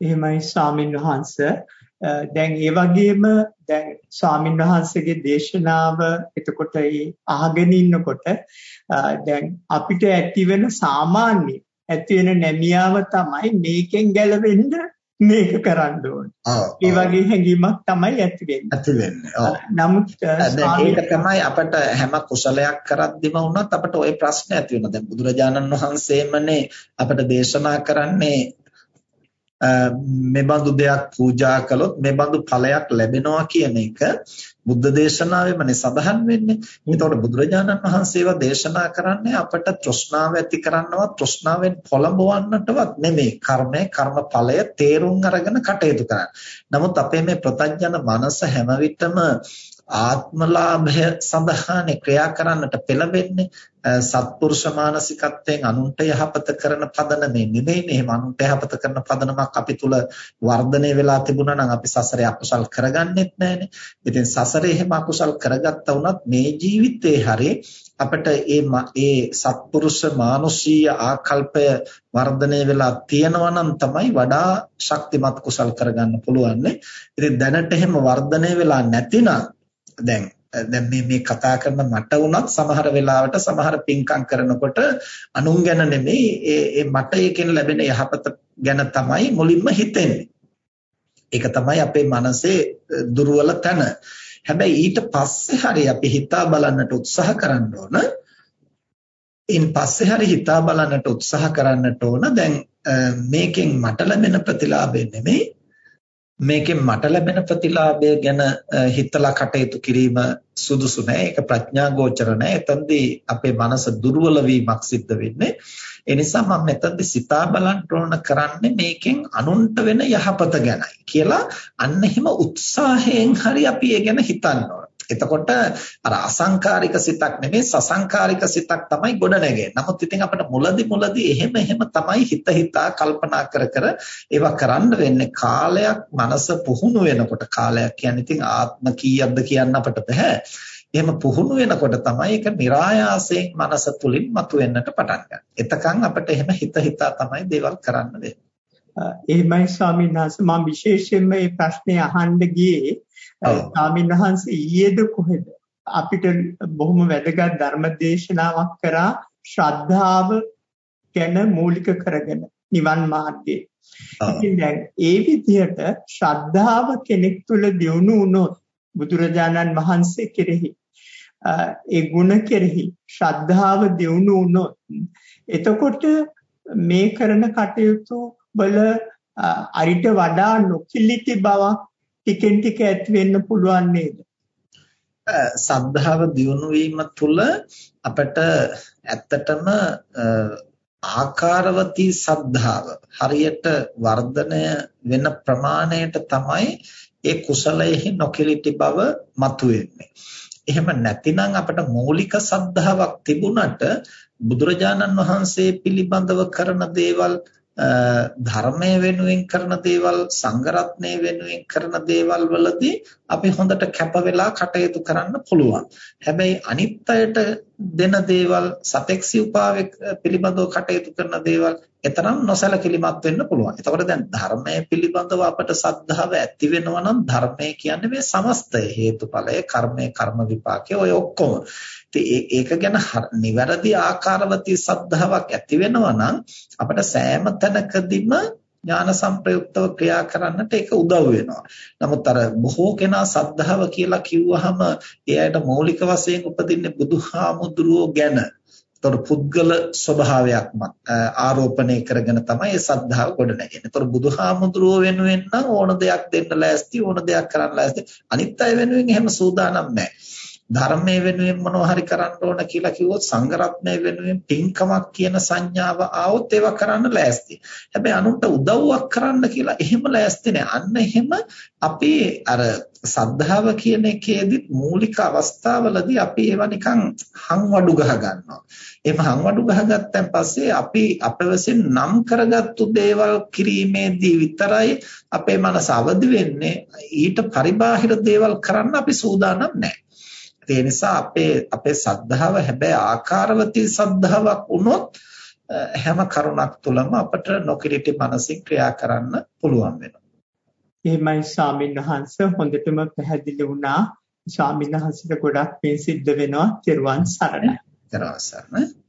එහෙමයි ස්වාමින් වහන්සේ. දැන් ඒ වගේම දැන් ස්වාමින් වහන්සේගේ දේශනාව එතකොට ඒ අහගෙන ඉන්නකොට දැන් අපිට ඇති වෙන සාමාන්‍ය ඇති වෙන නැමියාව තමයි මේකෙන් ගැලවෙන්න මේක කරන්න ඕනේ. ඒ වගේ හැඟීමක් තමයි ඇති වෙන්නේ. ඇති වෙන්නේ. ඔව්. නමුත් ඒක තමයි අපට හැම කුසලයක් කරද්දිම වුණත් අපට ওই ප්‍රශ්න ඇති වෙනවා. දැන් බුදුරජාණන් වහන්සේමනේ අපට දේශනා කරන්නේ මෙබඳු දෙයක් පූජා කළොත් මෙබඳු ඵලයක් ලැබෙනවා කියන එක බුද්ධ දේශනාවෙමනේ සඳහන් වෙන්නේ. ඒතකොට බුදුරජාණන් වහන්සේව දේශනා කරන්නේ අපට තෘෂ්ණාව ඇති කරන්නවත් තෘෂ්ණාවෙන් පොළඹවන්නටවත් නෙමෙයි. කර්මය කර්මඵලය තේරුම් අරගෙන කටයුතු කරන්න. නමුත් අපේ මේ ප්‍රතඥන මනස හැම විටම ආත්මලාභය සඳහානේ ක්‍රියා කරන්නට පෙළඹෙන්නේ සත්පුරුෂ මානසිකත්වයෙන් අනුන්ට යහපත කරන පදනමේ නෙමෙයිනේ එහෙම අනුන්ට යහපත කරන පදනමක් අපි තුල වර්ධනය වෙලා තිබුණා නම් අපි සසරේ අකුසල් කරගන්නෙත් නැහනේ. ඉතින් සසරේ එහෙම අකුසල් කරගත්තා වුණත් මේ ජීවිතේ හැරේ අපිට ඒ ඒ සත්පුරුෂ මානුෂීය ආකල්පය වර්ධනය වෙලා තියෙනවා නම් තමයි වඩා ශක්තිමත් කුසල් කරගන්න පුළුවන්. ඉතින් දැනට එහෙම වර්ධනය වෙලා නැතිනම් දැන් දැන් මේ මේ කතා කරන මට වුණත් සමහර වෙලාවට සමහර පින්කම් කරනකොට අනුන් ගැන නෙමෙයි ඒ මට ඒකෙන් ලැබෙන යහපත ගැන තමයි මුලින්ම හිතෙන්නේ. ඒක තමයි අපේ මනසේ දුර්වල තැන. හැබැයි ඊට පස්සේ හරි අපි හිතා බලන්නට උත්සාහ කරන්න ඕන. ඉන් පස්සේ හරි හිතා බලන්නට උත්සාහ කරන්නට ඕන. දැන් මේකෙන් මට ලැබෙන ප්‍රතිලාභය නෙමෙයි මේකෙන් මට ලැබෙන ප්‍රතිලාභය ගැන හිතලා කටයුතු කිරීම සුදුසු නෑ. ඒක ප්‍රඥා ගෝචර නෑ. එතෙන්දී අපේ මනස දුර්වල වීමක් සිද්ධ වෙන්නේ. ඒ නිසා මම මෙතෙන්දී සිතා බලන්න ඕන කරන්නේ මේකෙන් අනුන්ට වෙන යහපත ගැනයි කියලා අන්න එහෙම උත්සාහයෙන් හරි අපි ඒ ගැන හිතන්න ඕන. එතකොට අර අසංකාරික සිතක් නෙමෙයි සසංකාරික සිතක් තමයි ගොඩ නැගෙන්නේ. නමුත් ඉතින් අපිට මුලදි මුලදි එහෙම එහෙම තමයි හිත හිතා කල්පනා කර කර ඒවා කරන්න වෙන්නේ. කාලයක් මනස පුහුණු වෙනකොට කාලයක් කියන්නේ ඉතින් ආත්ම කීයක්ද කියන්න අපිට බෑ. එහෙම පුහුණු වෙනකොට තමයි ඒක નિરાයාසයෙන් මනස තුලින් මතුවෙන්නට පටන් ගන්නේ. එතකන් අපිට එහෙම හිත හිතා තමයි දේවල් කරන්න වෙන්නේ. එහෙමයි ස්වාමීන් වහන්සේ මම විශේෂයෙන්ම මේ ප්‍රශ්නේ අහන්න ගියේ ස්වාමීන් වහන්සේ ඊයේද කොහෙද අපිට බොහොම වැදගත් ධර්ම දේශනාවක් කරා ශ්‍රද්ධාව ගැන මූලික කරගෙන නිවන් මාර්ගයේ. ඉතින් දැන් ඒ විදිහට ශ්‍රද්ධාව කෙනෙක් තුළ දියුණු වුණොත් බුදුරජාණන් වහන්සේ කෙරෙහි ඒ ගුණ කෙරෙහි ශ්‍රද්ධාව දියුණු වුණොත් එතකොට මේ කරන කටයුතු වල අරිට වඩා නොකිලිටි බවක් ටිකෙන් ටික ඇති වෙන්න පුළුවන් නේද? සද්ධාව දියුණු වීම තුළ අපට ඇත්තටම ආකාරවතී සද්ධාව හරියට වර්ධනය වෙන ප්‍රමාණයට තමයි ඒ කුසලයෙහි නොකිලිටි බව මතුවෙන්නේ. එහෙම නැතිනම් අපට මූලික සද්ධාාවක් තිබුණට බුදුරජාණන් වහන්සේ පිළිබඳව කරන දේවල් ධර්මය වෙනුවෙන් කරන දේවල් සංඝරත්නය වෙනුවෙන් කරන දේවල් වලදී අපි හොඳට කැප වෙලා කටයුතු කරන්න පුළුවන්. හැබැයි අනිත් අයට දෙන දේවල් සතෙක් සිව්පාවෙක් පිළිබඳව කටයුතු කරන දේවල් එතරම් නොසලකිලිමත් වෙන්න පුළුවන්. එතකොට දැන් ධර්මයේ පිළිබඳව අපට සද්ධාව ඇති වෙනවා නම් ධර්මය කියන්නේ මේ සමස්තය හේතුඵලය කර්මය කර්ම විපාකය ඔය ඔක්කොම. ඉතින් ඒක ගැන නිවැරදි ආකාරවතී සද්ධාාවක් ඇති වෙනවා නම් අපට සෑම තැනකදීම ඥාන සංප්‍රයුක්තව ක්‍රියා කරන්නට ඒක උදව් වෙනවා. නමුත් අර බොහෝ කෙනා සද්ධාව කියලා කිව්වහම එයාට මৌলিক වශයෙන් උපදින්නේ බුදුහාමුදුරුවෝ ගැන. ඒතර පුද්ගල ස්වභාවයක් ආරෝපණය කරගෙන තමයි ඒ සද්ධාව ගොඩනැගෙන්නේ. ඒතර බුදුහාමුදුරුවෝ වෙනුවෙන් නම් ඕන දෙයක් දෙන්න ලෑස්ති ඕන දෙයක් කරන්න ලෑස්ති. අනිත් අය වෙනුවෙන් එහෙම සූදානම් නැහැ. ධර්මයේ වෙනුවෙන් මොනවා හරි කරන්න ඕන කියලා කිව්වොත් සංඝරත්නය වෙනුවෙන් පින්කමක් කියන සංඥාව ආවොත් ඒවා කරන්න ලෑස්ති. හැබැයි අනුන්ට උදව්වක් කරන්න කියලා එහෙම ලෑස්ති නෑ. අන්න එහෙම අපි අර සද්ධාව කියන එකේදීත් මූලික අවස්ථාවලදී අපි ඒවා නිකන් හංවඩු ගහ ගන්නවා. එහෙම හංවඩු ගහගත්තන් පස්සේ අපි අපවසින් නම් කරගත්තු දේවල් කිරීමේදී විතරයි අපේ මනස අවදි වෙන්නේ. ඊට පරිබාහිර දේවල් කරන්න අපි සූදානම් නැහැ. ඒ නිසා අපේ අපේ සද්ධාව හැබැයි ආකාරවතී සද්ධාාවක් වුණොත් හැම කරුණක් තුළම අපට නොකිරීටි මනසින් ක්‍රියා කරන්න පුළුවන් වෙනවා. එහෙමයි ස්වාමීන් වහන්සේ හොඳටම පැහැදිලි වුණා. ස්වාමීන් වහන්සේට ගොඩක් පින් සිද්ධ වෙනවා. ත්වන් සරණයි. ත්වන් සරණයි.